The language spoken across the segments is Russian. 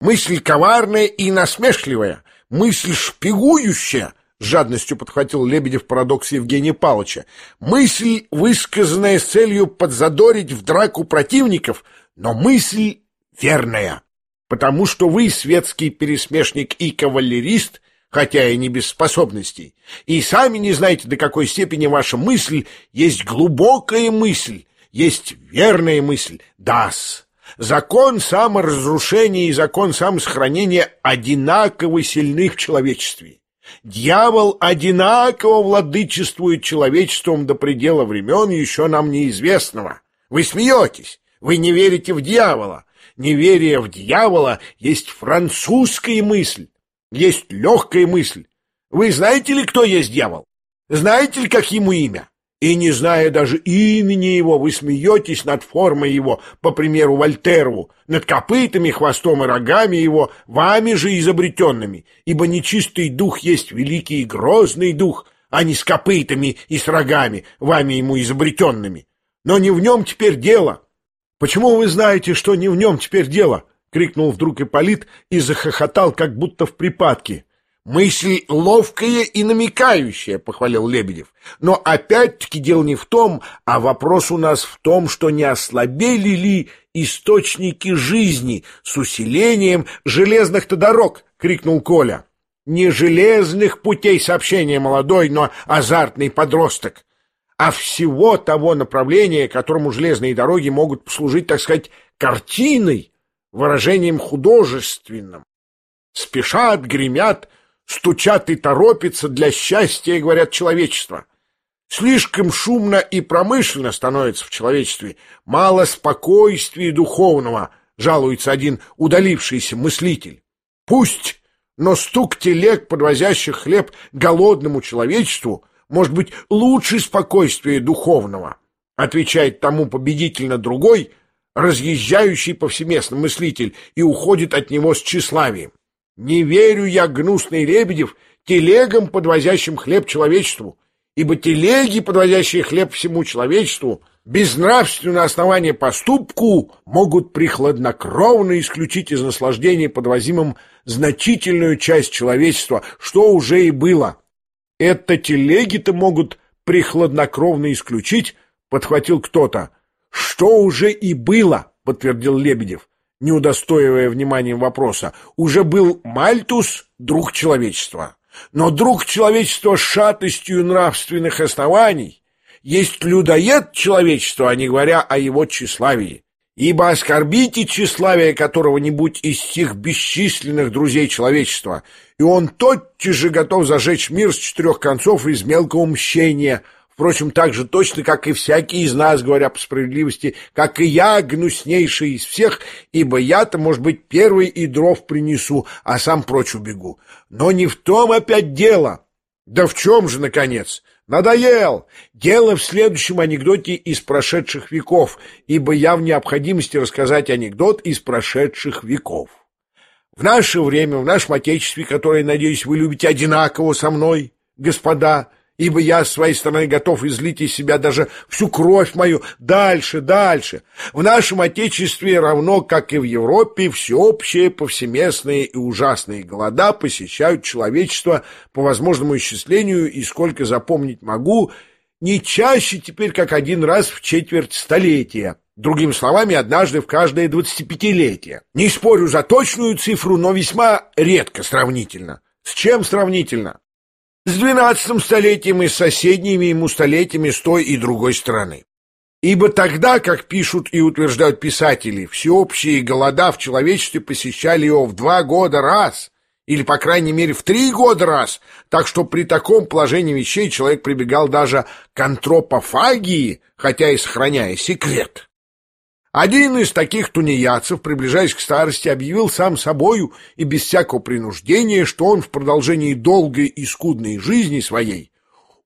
Мысль коварная и насмешливая, мысль шпигующая, с жадностью подхватил Лебедев парадокс Евгения Павловича. Мысль, высказанная с целью подзадорить в драку противников, но мысль верная. Потому что вы, светский пересмешник и кавалерист, хотя и не без способностей, и сами не знаете, до какой степени ваша мысль есть глубокая мысль, есть верная мысль, дас. Закон саморазрушения и закон самосохранения одинаково сильны в человечестве. Дьявол одинаково владычествует человечеством до предела времен еще нам неизвестного. Вы смеетесь, вы не верите в дьявола. Неверие в дьявола есть французская мысль, есть легкая мысль. Вы знаете ли, кто есть дьявол? Знаете ли, как ему имя? И не зная даже имени его, вы смеетесь над формой его, по примеру Вольтерову, над копытами, хвостом и рогами его, вами же изобретенными, ибо нечистый дух есть великий и грозный дух, а не с копытами и с рогами, вами ему изобретенными. Но не в нем теперь дело. Почему вы знаете, что не в нем теперь дело? — крикнул вдруг Ипполит и захохотал, как будто в припадке. «Мысль ловкая и намекающая», — похвалил Лебедев. «Но опять-таки дело не в том, а вопрос у нас в том, что не ослабели ли источники жизни с усилением железных-то дорог», — крикнул Коля. «Не железных путей сообщения молодой, но азартный подросток, а всего того направления, которому железные дороги могут послужить, так сказать, картиной, выражением художественным. Спешат, гремят, стучат и торопятся для счастья, говорят, человечества. Слишком шумно и промышленно становится в человечестве, мало спокойствия духовного, жалуется один удалившийся мыслитель. Пусть, но стук телег, подвозящих хлеб голодному человечеству, может быть лучше спокойствия духовного, отвечает тому победительно другой, разъезжающий повсеместно мыслитель, и уходит от него с тщеславием. Не верю я, гнусный Лебедев, телегам, подвозящим хлеб человечеству, ибо телеги, подвозящие хлеб всему человечеству, безнравственное основание поступку могут прихладнокровно исключить из наслаждения подвозимым значительную часть человечества, что уже и было. Это телеги-то могут прихладнокровно исключить, подхватил кто-то. Что уже и было, подтвердил Лебедев не удостоивая вниманием вопроса, уже был Мальтус друг человечества. Но друг человечества с шатостью нравственных оснований есть людоед человечества, а не говоря о его тщеславии. Ибо оскорбите тщеславие которого-нибудь из тех бесчисленных друзей человечества, и он тотчас же готов зажечь мир с четырех концов из мелкого мщения – Впрочем, так же точно, как и всякий из нас, говоря по справедливости, как и я, гнуснейший из всех, ибо я-то, может быть, первый и дров принесу, а сам прочь убегу. Но не в том опять дело. Да в чем же, наконец? Надоел! Дело в следующем анекдоте из прошедших веков, ибо я в необходимости рассказать анекдот из прошедших веков. В наше время, в нашем Отечестве, которое, надеюсь, вы любите одинаково со мной, господа, ибо я с своей стороны готов излить из себя даже всю кровь мою дальше, дальше. В нашем Отечестве равно, как и в Европе, всеобщие, повсеместные и ужасные голода посещают человечество по возможному исчислению, и сколько запомнить могу, не чаще теперь, как один раз в четверть столетия. Другими словами, однажды в каждое двадцатипятилетие. Не спорю за точную цифру, но весьма редко сравнительно. С чем сравнительно? С двенадцатым столетием и соседними ему столетиями с той и другой стороны. Ибо тогда, как пишут и утверждают писатели, всеобщие голода в человечестве посещали его в два года раз, или, по крайней мере, в три года раз, так что при таком положении вещей человек прибегал даже к антропофагии, хотя и сохраняя секрет. Один из таких тунеядцев, приближаясь к старости, объявил сам собою и без всякого принуждения, что он в продолжении долгой и скудной жизни своей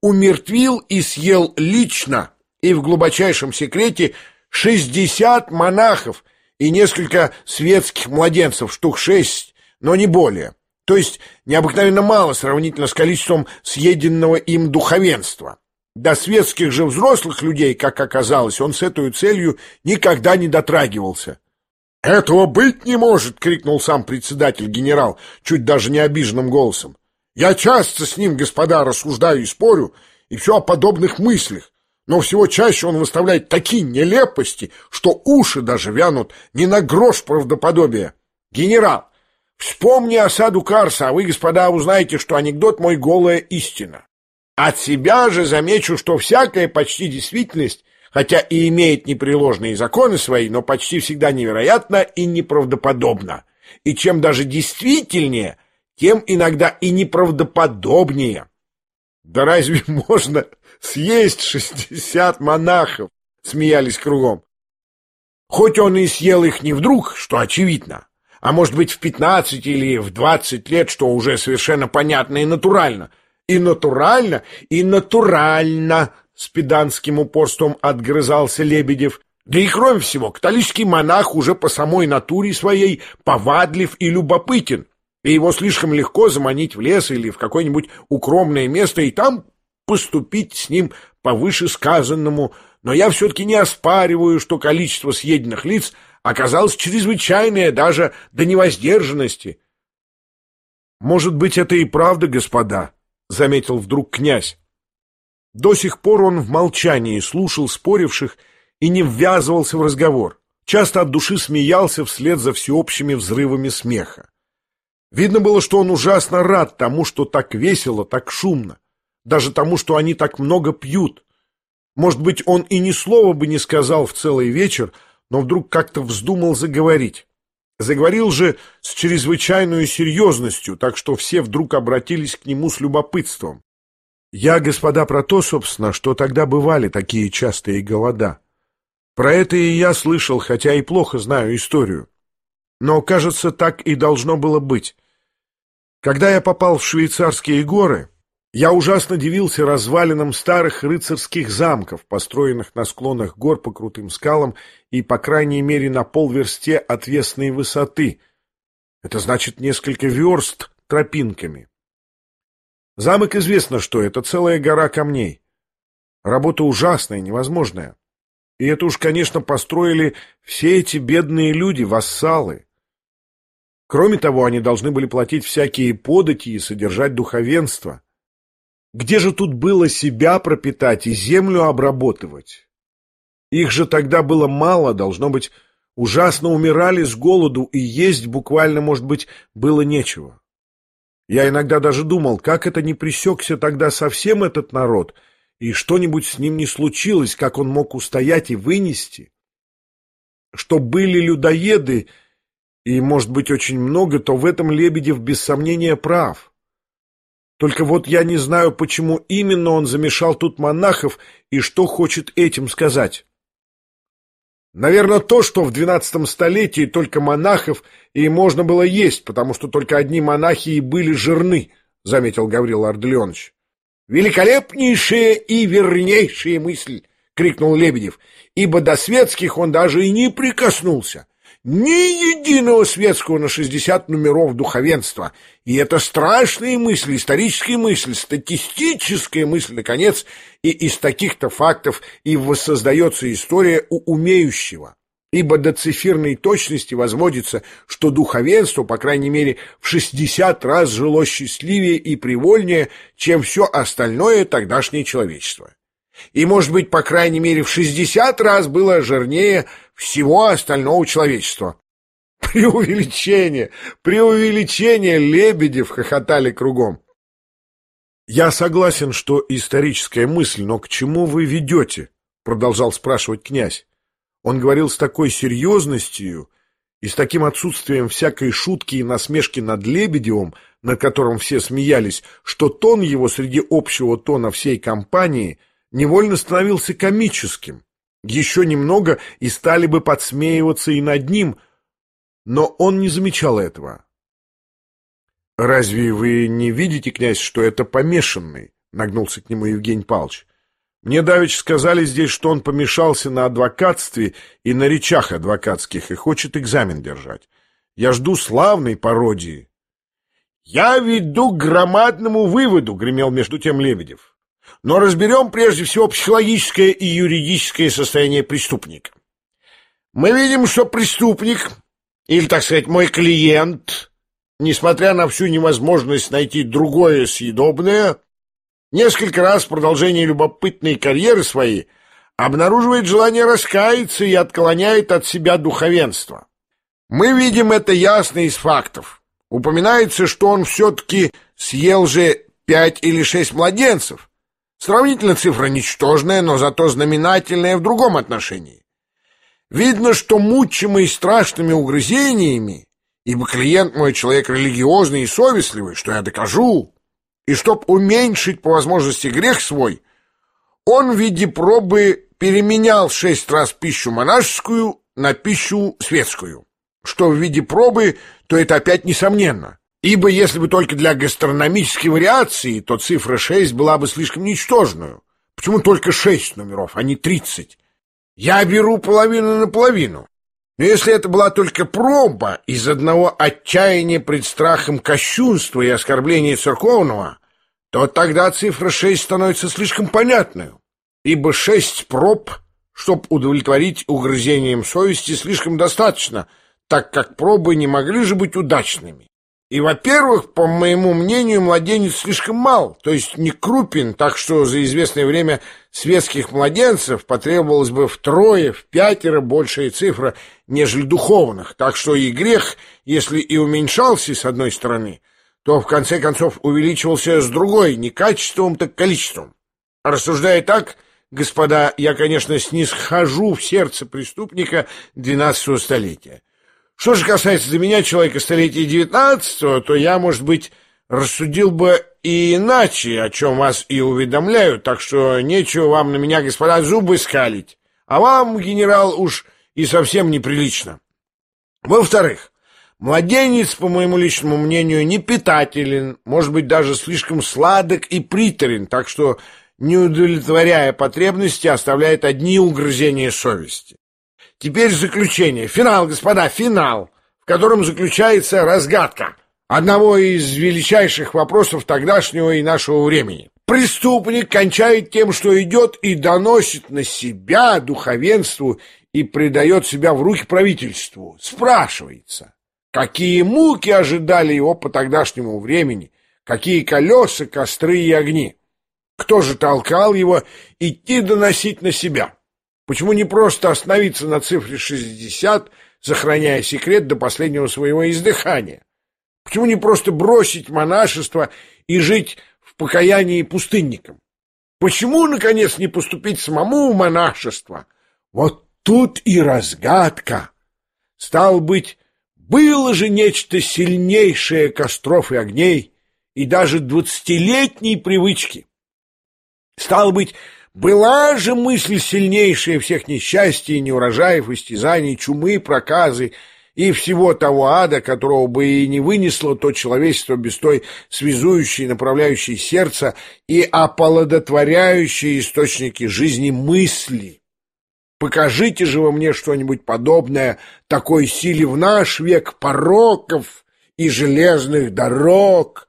умертвил и съел лично и в глубочайшем секрете шестьдесят монахов и несколько светских младенцев, штук шесть, но не более. То есть необыкновенно мало сравнительно с количеством съеденного им духовенства. До светских же взрослых людей, как оказалось, он с этой целью никогда не дотрагивался. «Этого быть не может!» — крикнул сам председатель-генерал, чуть даже не обиженным голосом. «Я часто с ним, господа, рассуждаю и спорю, и все о подобных мыслях, но всего чаще он выставляет такие нелепости, что уши даже вянут не на грош правдоподобия. Генерал, вспомни осаду Карса, а вы, господа, узнаете, что анекдот мой голая истина. От себя же замечу, что всякая почти действительность хотя и имеет непреложные законы свои, но почти всегда невероятно и неправдоподобно. И чем даже действительнее, тем иногда и неправдоподобнее. Да разве можно съесть шестьдесят монахов? Смеялись кругом. Хоть он и съел их не вдруг, что очевидно, а может быть в пятнадцать или в двадцать лет, что уже совершенно понятно и натурально. И натурально, и натурально, с педанским упорством отгрызался Лебедев. Да и кроме всего, католический монах уже по самой натуре своей повадлив и любопытен, и его слишком легко заманить в лес или в какое-нибудь укромное место и там поступить с ним по вышесказанному, но я все-таки не оспариваю, что количество съеденных лиц оказалось чрезвычайное даже до невоздержанности. «Может быть, это и правда, господа», — заметил вдруг князь. До сих пор он в молчании слушал споривших и не ввязывался в разговор. Часто от души смеялся вслед за всеобщими взрывами смеха. Видно было, что он ужасно рад тому, что так весело, так шумно. Даже тому, что они так много пьют. Может быть, он и ни слова бы не сказал в целый вечер, но вдруг как-то вздумал заговорить. Заговорил же с чрезвычайной серьезностью, так что все вдруг обратились к нему с любопытством. Я, господа, про то, собственно, что тогда бывали такие частые голода. Про это и я слышал, хотя и плохо знаю историю. Но, кажется, так и должно было быть. Когда я попал в швейцарские горы, я ужасно дивился развалинам старых рыцарских замков, построенных на склонах гор по крутым скалам и, по крайней мере, на полверсте отвесной высоты. Это значит несколько верст тропинками. Замок известно, что это целая гора камней. Работа ужасная, невозможная. И это уж, конечно, построили все эти бедные люди, вассалы. Кроме того, они должны были платить всякие подати и содержать духовенство. Где же тут было себя пропитать и землю обработывать? Их же тогда было мало, должно быть, ужасно умирали с голоду, и есть буквально, может быть, было нечего. Я иногда даже думал, как это не пресекся тогда совсем этот народ, и что-нибудь с ним не случилось, как он мог устоять и вынести. Что были людоеды, и, может быть, очень много, то в этом Лебедев без сомнения прав. Только вот я не знаю, почему именно он замешал тут монахов и что хочет этим сказать. Наверное, то, что в двенадцатом столетии только монахов и можно было есть, потому что только одни монахи и были жирны, — заметил Гаврил Арделеонович. — Великолепнейшая и вернейшая мысль! — крикнул Лебедев, — ибо до светских он даже и не прикоснулся. Ни единого светского на шестьдесят номеров духовенства. И это страшные мысли, исторические мысли, статистическая мысль, наконец, и из таких-то фактов и воссоздается история у умеющего. Ибо до циферной точности возводится, что духовенство, по крайней мере, в шестьдесят раз жило счастливее и привольнее, чем все остальное тогдашнее человечество и, может быть, по крайней мере, в шестьдесят раз было жирнее всего остального человечества. Преувеличение! Преувеличение! Лебедев хохотали кругом. «Я согласен, что историческая мысль, но к чему вы ведете?» — продолжал спрашивать князь. Он говорил с такой серьезностью и с таким отсутствием всякой шутки и насмешки над Лебедевым, над которым все смеялись, что тон его среди общего тона всей компании — невольно становился комическим. Еще немного и стали бы подсмеиваться и над ним, но он не замечал этого. «Разве вы не видите, князь, что это помешанный?» — нагнулся к нему Евгений Павлович. «Мне давеча сказали здесь, что он помешался на адвокатстве и на речах адвокатских и хочет экзамен держать. Я жду славной пародии». «Я веду к громадному выводу», — гремел между тем Лебедев. Но разберем прежде всего психологическое и юридическое состояние преступника. Мы видим, что преступник или, так сказать, мой клиент, несмотря на всю невозможность найти другое съедобное, несколько раз в продолжении любопытной карьеры своей обнаруживает желание раскаяться и отклоняет от себя духовенство. Мы видим это ясно из фактов. Упоминается, что он все-таки съел же пять или шесть младенцев. Сравнительно цифра ничтожная, но зато знаменательная в другом отношении. Видно, что мучимый страшными угрызениями, ибо клиент мой человек религиозный и совестливый, что я докажу, и чтоб уменьшить по возможности грех свой, он в виде пробы переменял шесть раз пищу монашескую на пищу светскую что в виде пробы, то это опять несомненно. Ибо если бы только для гастрономической вариации, то цифра 6 была бы слишком ничтожную. Почему только 6 номеров, а не 30? Я беру половину на половину. Но если это была только проба из одного отчаяния пред страхом кощунства и оскорбления церковного, то тогда цифра 6 становится слишком понятной, ибо 6 проб, чтобы удовлетворить угрызениям совести, слишком достаточно – так как пробы не могли же быть удачными. И, во-первых, по моему мнению, младенец слишком мал, то есть не крупен, так что за известное время светских младенцев потребовалось бы втрое, в пятеро большая цифра, нежели духовных, так что и грех, если и уменьшался с одной стороны, то в конце концов увеличивался с другой, не качеством, так количеством. Рассуждая так, господа, я, конечно, снисхожу в сердце преступника двенадцатого столетия. Что же касается для меня, человека столетия девятнадцатого, то я, может быть, рассудил бы и иначе, о чем вас и уведомляю, так что нечего вам на меня, господа, зубы скалить. А вам, генерал, уж и совсем неприлично. Во-вторых, младенец, по моему личному мнению, не питателен, может быть, даже слишком сладок и приторен, так что, не удовлетворяя потребности, оставляет одни угрызения совести. Теперь заключение. Финал, господа, финал, в котором заключается разгадка одного из величайших вопросов тогдашнего и нашего времени. Преступник кончает тем, что идет и доносит на себя духовенству и предает себя в руки правительству. Спрашивается, какие муки ожидали его по тогдашнему времени, какие колеса, костры и огни. Кто же толкал его идти доносить на себя? Почему не просто остановиться на цифре 60, сохраняя секрет до последнего своего издыхания? Почему не просто бросить монашество и жить в покаянии пустынником? Почему, наконец, не поступить самому в монашество? Вот тут и разгадка. Стал быть, было же нечто сильнейшее костров и огней, и даже двадцатилетней привычки. Стал быть, была же мысль сильнейшая всех несчастий, неурожаев, истязаний, чумы, проказы и всего того ада, которого бы и не вынесло то человечество без той связующей, направляющей сердце и оплодотворяющей источники жизни мысли. Покажите же вы мне что-нибудь подобное такой силе в наш век пороков и железных дорог,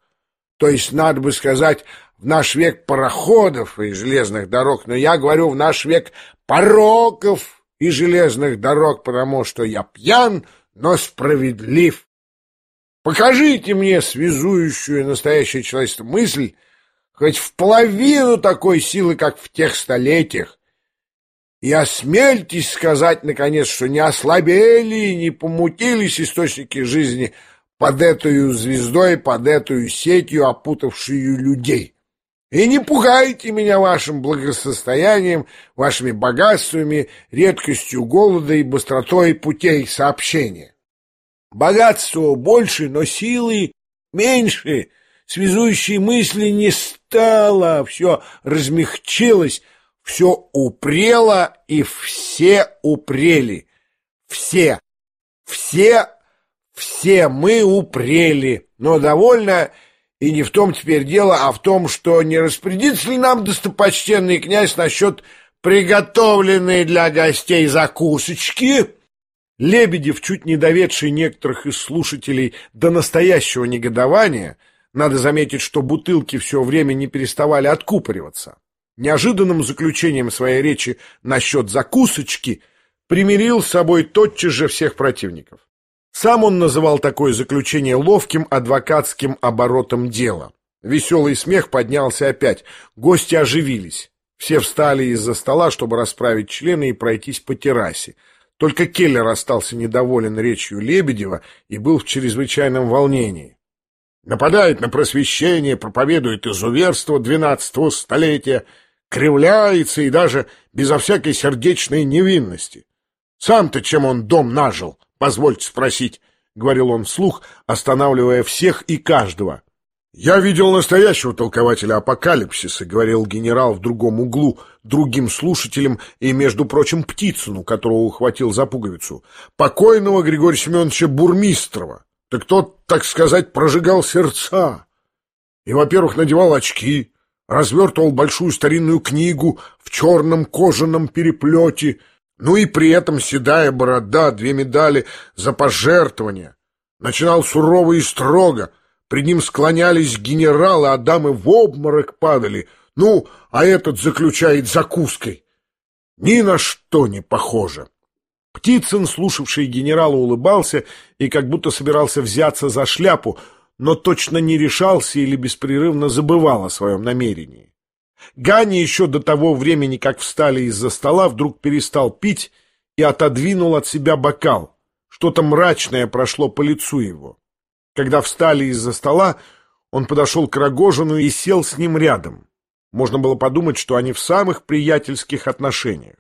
то есть, надо бы сказать, в наш век пароходов и железных дорог, но я говорю в наш век пороков и железных дорог, потому что я пьян, но справедлив. Покажите мне связующую настоящее человечество мысль, хоть в половину такой силы, как в тех столетиях, и осмельтесь сказать, наконец, что не ослабели и не помутились источники жизни под эту звездой, под эту сетью, опутавшую людей. И не пугайте меня вашим благосостоянием, вашими богатствами, редкостью голода и быстротой путей сообщения. Богатство больше, но силы меньше, связующей мысли не стало, все размягчилось, все упрело и все упрели. Все, все, все мы упрели, но довольно и не в том теперь дело, а в том, что не распорядится ли нам достопочтенный князь насчет приготовленной для гостей закусочки? Лебедев, чуть не доведший некоторых из слушателей до настоящего негодования, надо заметить, что бутылки все время не переставали откупориваться. Неожиданным заключением своей речи насчет закусочки примирил с собой тотчас же всех противников. Сам он называл такое заключение ловким адвокатским оборотом дела. Веселый смех поднялся опять. Гости оживились. Все встали из-за стола, чтобы расправить члены и пройтись по террасе. Только Келлер остался недоволен речью Лебедева и был в чрезвычайном волнении. Нападает на просвещение, проповедует изуверство двенадцатого столетия, кривляется и даже безо всякой сердечной невинности. Сам-то чем он дом нажил, позвольте спросить, — говорил он вслух, останавливая всех и каждого. «Я видел настоящего толкователя апокалипсиса», — говорил генерал в другом углу, другим слушателям и, между прочим, Птицыну, которого ухватил за пуговицу, покойного Григория Семеновича Бурмистрова. Так тот, так сказать, прожигал сердца. И, во-первых, надевал очки, развертывал большую старинную книгу в черном кожаном переплете, ну и при этом седая борода, две медали за пожертвования. Начинал сурово и строго — Пред ним склонялись генералы, а дамы в обморок падали. Ну, а этот заключает закуской. Ни на что не похоже. Птицын, слушавший генерала, улыбался и как будто собирался взяться за шляпу, но точно не решался или беспрерывно забывал о своем намерении. Ганя еще до того времени, как встали из-за стола, вдруг перестал пить и отодвинул от себя бокал. Что-то мрачное прошло по лицу его. Когда встали из-за стола, он подошел к Рогожину и сел с ним рядом. Можно было подумать, что они в самых приятельских отношениях.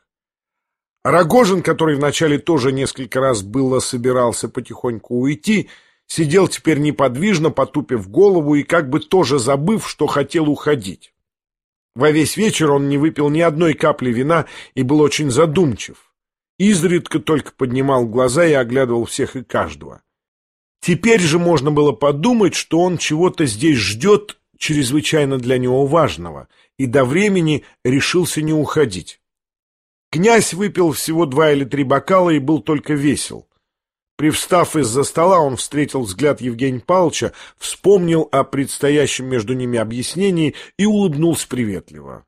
Рогожин, который вначале тоже несколько раз было собирался потихоньку уйти, сидел теперь неподвижно, потупив голову и как бы тоже забыв, что хотел уходить. Во весь вечер он не выпил ни одной капли вина и был очень задумчив. Изредка только поднимал глаза и оглядывал всех и каждого. Теперь же можно было подумать, что он чего-то здесь ждет чрезвычайно для него важного, и до времени решился не уходить. Князь выпил всего два или три бокала и был только весел. Привстав из-за стола, он встретил взгляд Евгения Павловича, вспомнил о предстоящем между ними объяснении и улыбнулся приветливо.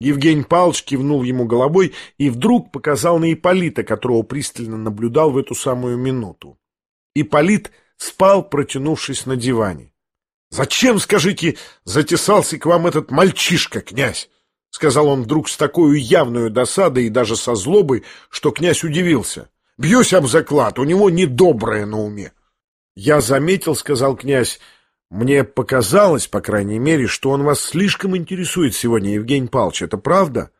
Евгений Павлович кивнул ему головой и вдруг показал на Ипполита, которого пристально наблюдал в эту самую минуту. Ипполит — спал, протянувшись на диване. «Зачем, скажите, затесался к вам этот мальчишка, князь?» — сказал он вдруг с такой явной досадой и даже со злобой, что князь удивился. «Бьюсь об заклад, у него недоброе на уме». «Я заметил, — сказал князь, — мне показалось, по крайней мере, что он вас слишком интересует сегодня, Евгений Павлович. Это правда?»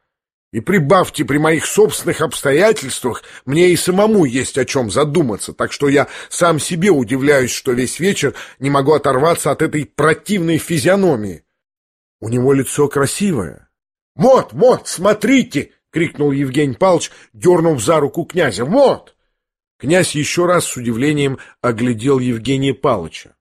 И прибавьте, при моих собственных обстоятельствах мне и самому есть о чем задуматься, так что я сам себе удивляюсь, что весь вечер не могу оторваться от этой противной физиономии. У него лицо красивое. «Вот, вот, смотрите!» — крикнул Евгений Павлович, дернув за руку князя. «Вот!» Князь еще раз с удивлением оглядел Евгения Павловича.